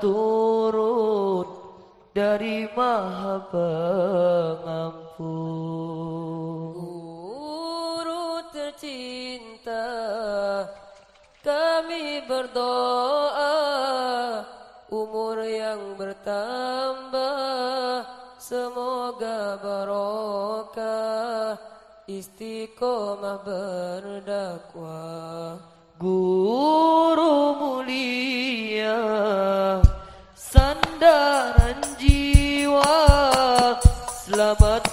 turun dari Maha Pengampun. Guru tercinta, kami berdoa umur yang bertambah semoga barokah istiqomah berdakwah guru sahabat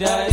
Yeah.